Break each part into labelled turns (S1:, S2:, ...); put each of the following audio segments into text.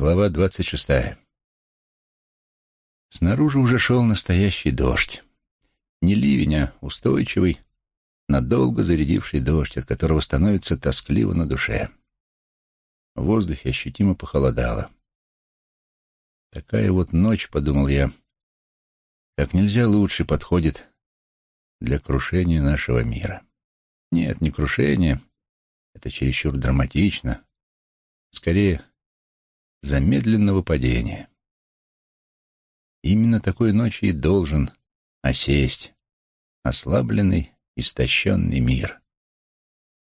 S1: Глава двадцать шестая. Снаружи уже шел настоящий дождь. Не ливень, а устойчивый, надолго зарядивший дождь, от которого становится тоскливо на душе. В воздухе ощутимо похолодало. Такая вот ночь, — подумал я, — как нельзя лучше подходит для крушения нашего мира. Нет, не крушение, это чересчур драматично. Скорее, замедленного падения. Именно такой ночью и должен осесть ослабленный, истощенный мир,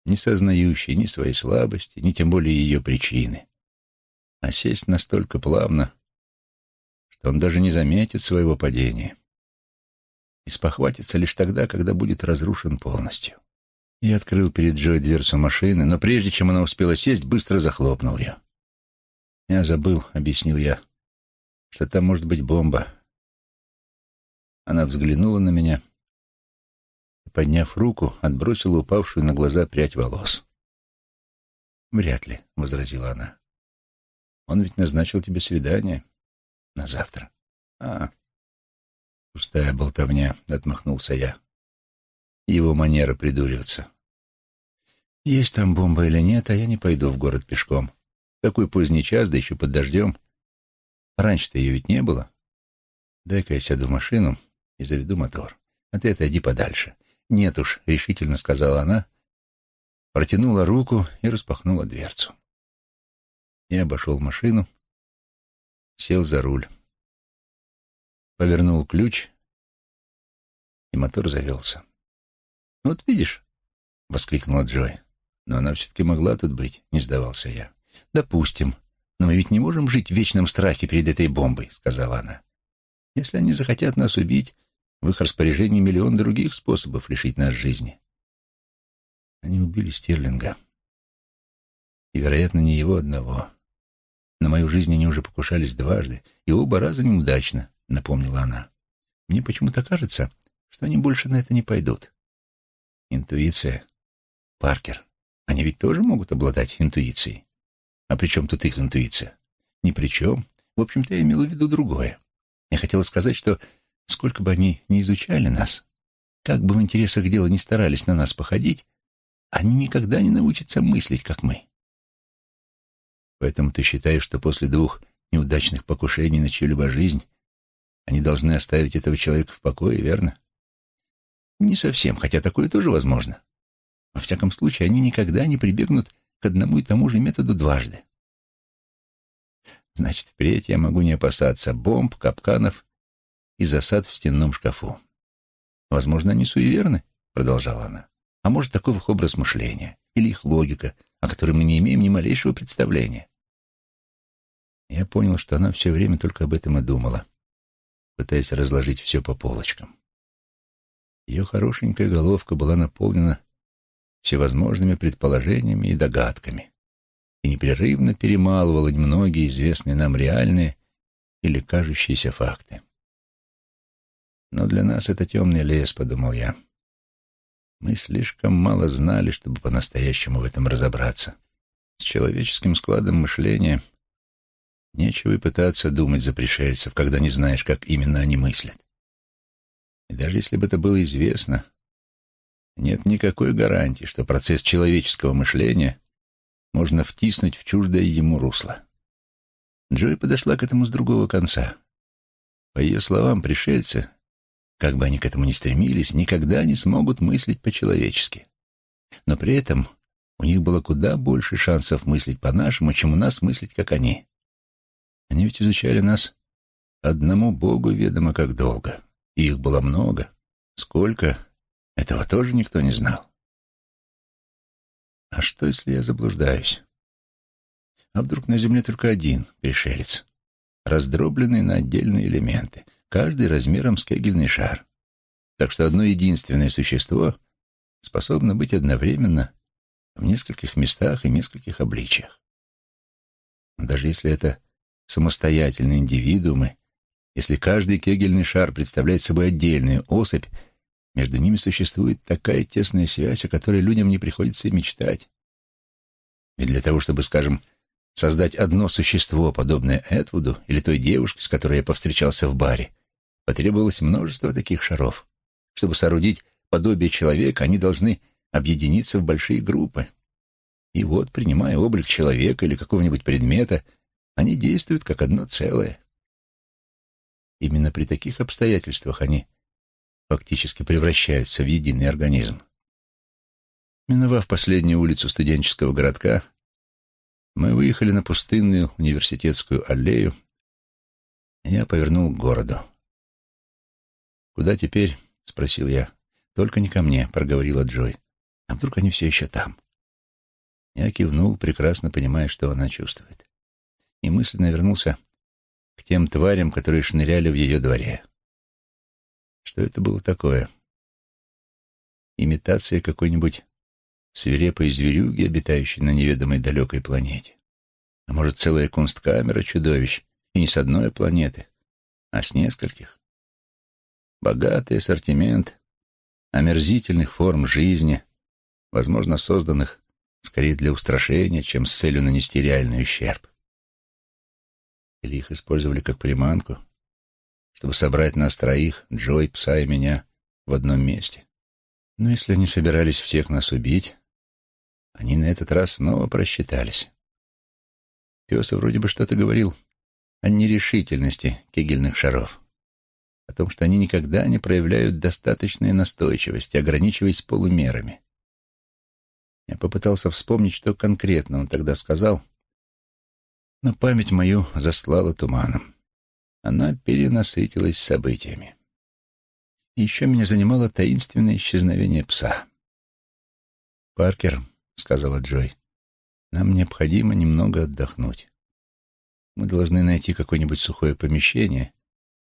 S1: не сознающий ни своей слабости, ни тем более ее причины. Осесть настолько плавно, что он даже не заметит своего падения и спохватится лишь тогда, когда будет разрушен полностью. Я открыл перед Джой дверцу машины, но прежде чем она успела сесть, быстро захлопнул ее. «Я забыл», — объяснил я, — «что там может быть бомба». Она взглянула на меня и, подняв руку, отбросила упавшую на глаза прядь волос. «Вряд ли», — возразила она. «Он ведь назначил тебе свидание на завтра». «А, пустая болтовня», — отмахнулся я. Его манера придуриваться. «Есть там бомба или нет, а я не пойду в город пешком». Такой поздний час, да еще под дождем. Раньше-то ее ведь не было. Дай-ка я сяду в машину и заведу мотор. А ты отойди подальше. Нет уж, решительно сказала она, протянула руку и распахнула дверцу. Я обошел машину, сел за руль, повернул ключ, и мотор завелся. «Вот видишь», — воскликнула Джой, — «но она все-таки могла тут быть», — не сдавался я. «Допустим. Но мы ведь не можем жить в вечном страхе перед этой бомбой», — сказала она. «Если они захотят нас убить, в их распоряжении миллион других способов лишить нас жизни». Они убили Стерлинга. И, вероятно, не его одного. На мою жизнь они уже покушались дважды, и оба раза неудачно, — напомнила она. Мне почему-то кажется, что они больше на это не пойдут. Интуиция. Паркер. Они ведь тоже могут обладать интуицией. А при чем тут их интуиция? Ни при чем. В общем-то, я имела в виду другое. Я хотела сказать, что сколько бы они ни изучали нас, как бы в интересах дела не старались на нас походить, они никогда не научатся мыслить, как мы. Поэтому ты считаешь, что после двух неудачных покушений на чью-либо жизнь они должны оставить этого человека в покое, верно? Не совсем, хотя такое тоже возможно. Во всяком случае, они никогда не прибегнут к одному и тому же методу дважды. Значит, впредь я могу не опасаться бомб, капканов и засад в стенном шкафу. Возможно, они суеверны, продолжала она. А может, таков их образ мышления или их логика, о которой мы не имеем ни малейшего представления. Я понял, что она все время только об этом и думала, пытаясь разложить все по полочкам. Ее хорошенькая головка была наполнена всевозможными предположениями и догадками и непрерывно перемалывала немногие известные нам реальные или кажущиеся факты. Но для нас это темный лес, подумал я. Мы слишком мало знали, чтобы по-настоящему в этом разобраться. С человеческим складом мышления нечего и пытаться думать за пришельцев, когда не знаешь, как именно они мыслят. И даже если бы это было известно, нет никакой гарантии, что процесс человеческого мышления можно втиснуть в чуждое ему русло. Джой подошла к этому с другого конца. По ее словам, пришельцы, как бы они к этому ни стремились, никогда не смогут мыслить по-человечески. Но при этом у них было куда больше шансов мыслить по-нашему, чем у нас мыслить, как они. Они ведь изучали нас одному Богу ведомо как долго. И их было много. Сколько, этого тоже никто не знал. А что, если я заблуждаюсь? А вдруг на Земле только один пришелец, раздробленный на отдельные элементы, каждый размером с кегельный шар. Так что одно единственное существо способно быть одновременно в нескольких местах и нескольких обличиях. Даже если это самостоятельные индивидуумы, если каждый кегельный шар представляет собой отдельную особь, между ними существует такая тесная связь, о которой людям не приходится и мечтать. Ведь для того, чтобы, скажем, создать одно существо, подобное Этвуду или той девушке, с которой я повстречался в баре, потребовалось множество таких шаров. Чтобы соорудить подобие человека, они должны объединиться в большие группы. И вот, принимая облик человека или какого-нибудь предмета, они действуют как одно целое. Именно при таких обстоятельствах они фактически превращаются в единый организм. Миновав последнюю улицу студенческого городка, мы выехали на пустынную университетскую аллею, я повернул к городу. «Куда теперь?» — спросил я. «Только не ко мне», — проговорила Джой. «А вдруг они все еще там?» Я кивнул, прекрасно понимая, что она чувствует. И мысленно вернулся к тем тварям, которые шныряли в ее дворе. Что это было такое? Имитация какой-нибудь свирепой зверюги, обитающей на неведомой далекой планете. А может, целая кунсткамера чудовищ, и не с одной планеты, а с нескольких. Богатый ассортимент омерзительных форм жизни, возможно, созданных скорее для устрашения, чем с целью нанести реальный ущерб. Или их использовали как приманку, чтобы собрать нас троих, Джой, пса и меня, в одном месте. Но если они собирались всех нас убить, они на этот раз снова просчитались. Пес вроде бы что-то говорил о нерешительности кегельных шаров, о том, что они никогда не проявляют достаточной настойчивости, ограничиваясь полумерами. Я попытался вспомнить, что конкретно он тогда сказал, но память мою заслала туманом. Она перенасытилась событиями. Еще меня занимало таинственное исчезновение пса. «Паркер», — сказала Джой, — «нам необходимо немного отдохнуть. Мы должны найти какое-нибудь сухое помещение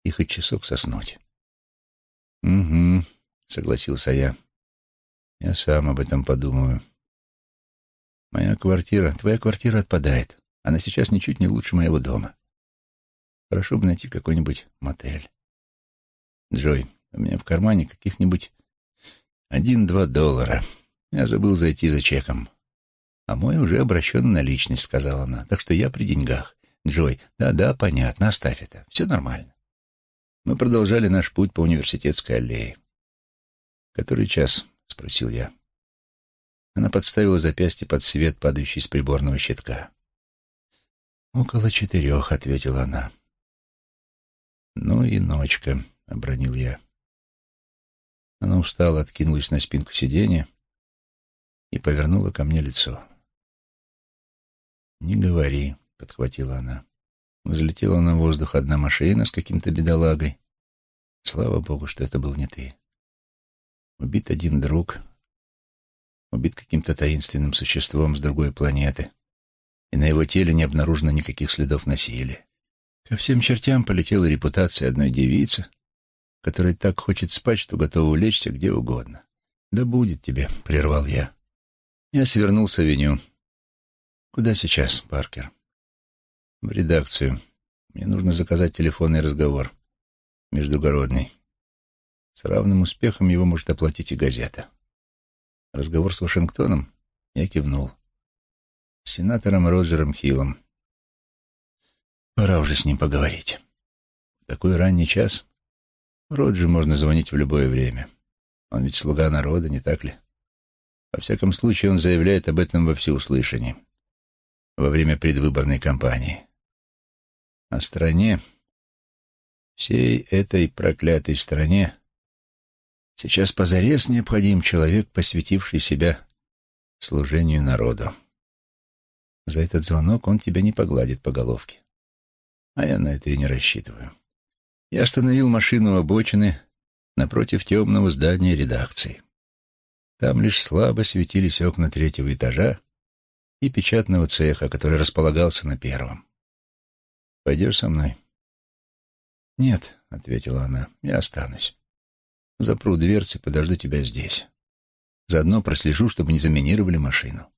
S1: и хоть часок соснуть». «Угу», — согласился я. «Я сам об этом подумаю». «Моя квартира, твоя квартира отпадает. Она сейчас ничуть не лучше моего дома. Хорошо бы найти какой-нибудь мотель. Джой, у меня в кармане каких-нибудь один-два доллара. Я забыл зайти за чеком. А мой уже обращен на личность, сказала она. Так что я при деньгах. Джой, да-да, понятно, оставь это. Все нормально. Мы продолжали наш путь по университетской аллее. «Который час?» — спросил я. Она подставила запястье под свет, падающий с приборного щитка. «Около четырех», — ответила она. «Ну и ночка», — обронил я. Она устала, откинулась на спинку сиденья и повернула ко мне лицо. «Не говори», — подхватила она. Взлетела на воздух одна машина с каким-то бедолагой. Слава богу, что это был не ты. Убит один друг, убит каким-то таинственным существом с другой планеты и на его теле не обнаружено никаких следов насилия. Ко всем чертям полетела репутация одной девицы, которая так хочет спать, что готова улечься где угодно. «Да будет тебе», — прервал я. Я свернул с авеню. «Куда сейчас, Паркер?» «В редакцию. Мне нужно заказать телефонный разговор. Междугородный. С равным успехом его может оплатить и газета. Разговор с Вашингтоном?» Я кивнул с сенатором Роджером Хиллом. Пора уже с ним поговорить. такой ранний час Роджеру можно звонить в любое время. Он ведь слуга народа, не так ли? Во всяком случае, он заявляет об этом во всеуслышание во время предвыборной кампании. О стране, всей этой проклятой стране, сейчас позарез необходим человек, посвятивший себя служению народу. За этот звонок он тебя не погладит по головке. А я на это и не рассчитываю. Я остановил машину у обочины напротив темного здания редакции. Там лишь слабо светились окна третьего этажа и печатного цеха, который располагался на первом. «Пойдешь со мной?» «Нет», — ответила она, — «я останусь. Запру дверцы, подожду тебя здесь. Заодно прослежу, чтобы не заминировали машину.